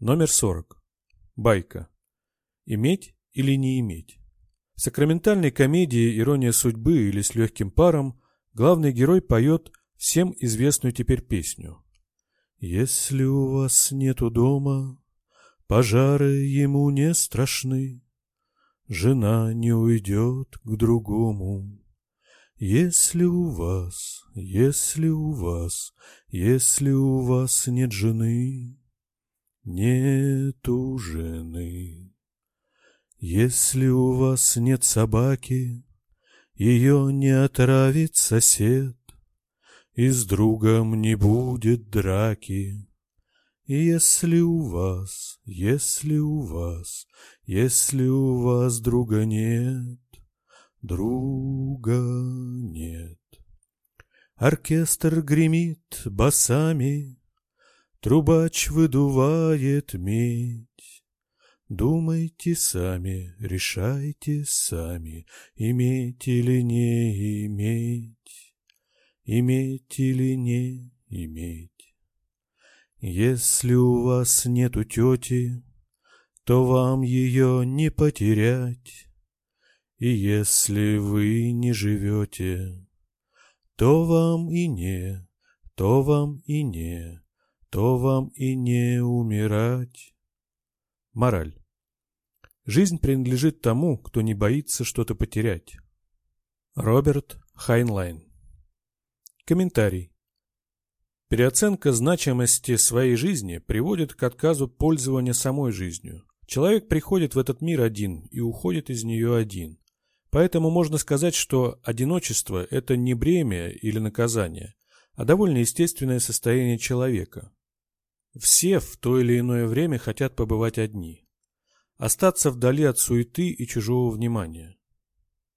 Номер 40. Байка. Иметь или не иметь? В сакраментальной комедии «Ирония судьбы» или «С легким паром» главный герой поет всем известную теперь песню. «Если у вас нету дома, пожары ему не страшны, жена не уйдет к другому. Если у вас, если у вас, если у вас нет жены, нету жены. Если у вас нет собаки, ее не отравит сосед, и с другом не будет драки. Если у вас, если у вас, если у вас друга нет, друга нет. Оркестр гремит басами, Трубач выдувает медь. Думайте сами, решайте сами, иметь или не иметь, иметь или не иметь. Если у вас нету тети, то вам ее не потерять. И если вы не живете, то вам и не, то вам и не то вам и не умирать. Мораль. Жизнь принадлежит тому, кто не боится что-то потерять. Роберт Хайнлайн. Комментарий. Переоценка значимости своей жизни приводит к отказу пользования самой жизнью. Человек приходит в этот мир один и уходит из нее один. Поэтому можно сказать, что одиночество – это не бремя или наказание, а довольно естественное состояние человека. Все в то или иное время хотят побывать одни. Остаться вдали от суеты и чужого внимания.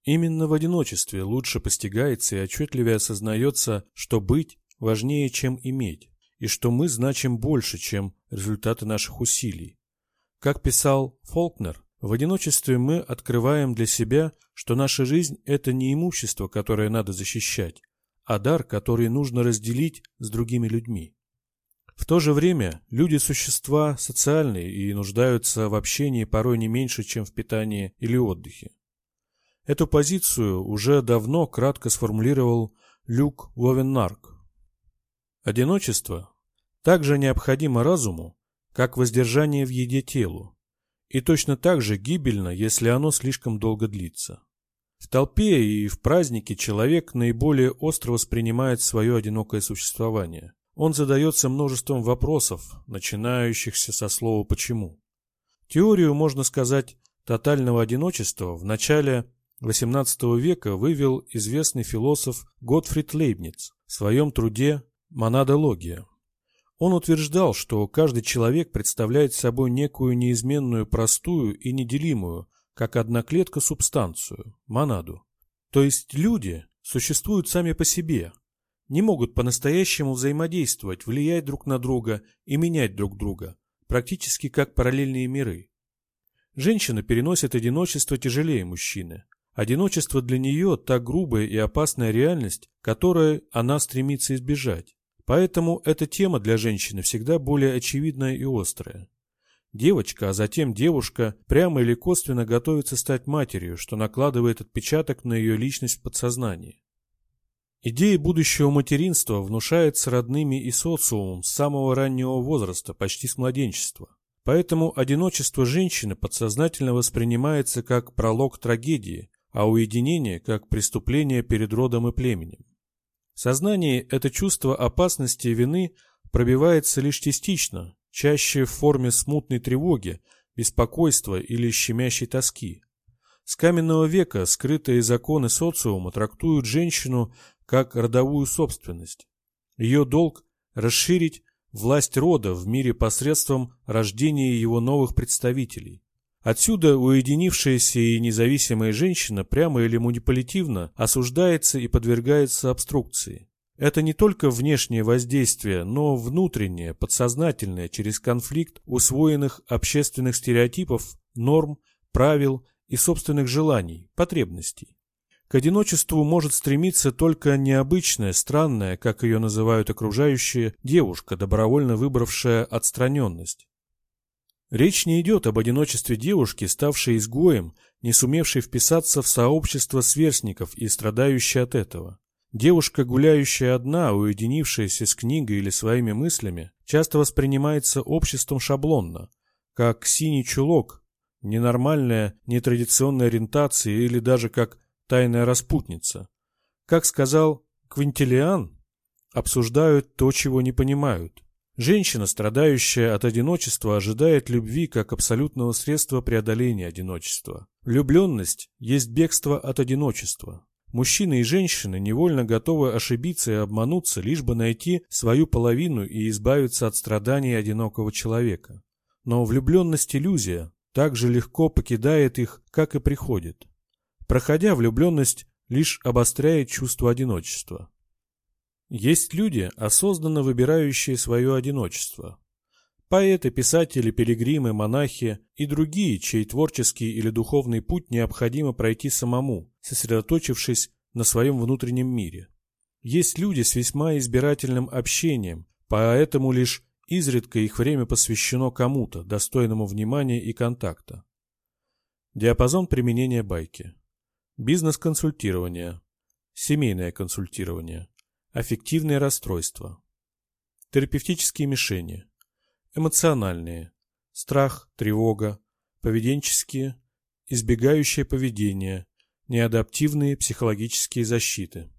Именно в одиночестве лучше постигается и отчетливее осознается, что быть важнее, чем иметь, и что мы значим больше, чем результаты наших усилий. Как писал Фолкнер, в одиночестве мы открываем для себя, что наша жизнь – это не имущество, которое надо защищать, а дар, который нужно разделить с другими людьми. В то же время люди – существа социальные и нуждаются в общении порой не меньше, чем в питании или отдыхе. Эту позицию уже давно кратко сформулировал Люк Ловеннарк. Одиночество также необходимо разуму, как воздержание в еде телу, и точно так же гибельно, если оно слишком долго длится. В толпе и в празднике человек наиболее остро воспринимает свое одинокое существование. Он задается множеством вопросов, начинающихся со слова «почему». Теорию, можно сказать, тотального одиночества в начале XVIII века вывел известный философ Готфрид Лейбниц в своем труде «Монадология». Он утверждал, что каждый человек представляет собой некую неизменную, простую и неделимую, как одна клетка, субстанцию – монаду. То есть люди существуют сами по себе, не могут по-настоящему взаимодействовать, влиять друг на друга и менять друг друга, практически как параллельные миры. Женщина переносит одиночество тяжелее мужчины. Одиночество для нее – та грубая и опасная реальность, которой она стремится избежать. Поэтому эта тема для женщины всегда более очевидная и острая. Девочка, а затем девушка прямо или косвенно готовится стать матерью, что накладывает отпечаток на ее личность в подсознании. Идея будущего материнства внушается родными и социумом с самого раннего возраста, почти с младенчества. Поэтому одиночество женщины подсознательно воспринимается как пролог трагедии, а уединение – как преступление перед родом и племенем. В сознании это чувство опасности и вины пробивается лишь частично, чаще в форме смутной тревоги, беспокойства или щемящей тоски. С каменного века скрытые законы социума трактуют женщину как родовую собственность. Ее долг – расширить власть рода в мире посредством рождения его новых представителей. Отсюда уединившаяся и независимая женщина прямо или манипулятивно осуждается и подвергается обструкции. Это не только внешнее воздействие, но внутреннее, подсознательное, через конфликт усвоенных общественных стереотипов, норм, правил и собственных желаний, потребностей. К одиночеству может стремиться только необычная, странная, как ее называют окружающие, девушка, добровольно выбравшая отстраненность. Речь не идет об одиночестве девушки, ставшей изгоем, не сумевшей вписаться в сообщество сверстников и страдающей от этого. Девушка, гуляющая одна, уединившаяся с книгой или своими мыслями, часто воспринимается обществом шаблонно, как синий чулок, ненормальная, нетрадиционная ориентация или даже как тайная распутница. Как сказал Квинтилиан, обсуждают то, чего не понимают. Женщина, страдающая от одиночества, ожидает любви как абсолютного средства преодоления одиночества. Влюбленность есть бегство от одиночества. Мужчины и женщины невольно готовы ошибиться и обмануться, лишь бы найти свою половину и избавиться от страданий одинокого человека. Но влюбленность – иллюзия, так же легко покидает их, как и приходит. Проходя, влюбленность лишь обостряет чувство одиночества. Есть люди, осознанно выбирающие свое одиночество. Поэты, писатели, пилигримы, монахи и другие, чей творческий или духовный путь необходимо пройти самому, сосредоточившись на своем внутреннем мире. Есть люди с весьма избирательным общением, поэтому лишь изредка их время посвящено кому-то, достойному внимания и контакта. Диапазон применения байки. Бизнес-консультирование. Семейное консультирование Аффективные расстройства. Терапевтические мишени. Эмоциональные. Страх, тревога, поведенческие, избегающее поведение, неадаптивные психологические защиты.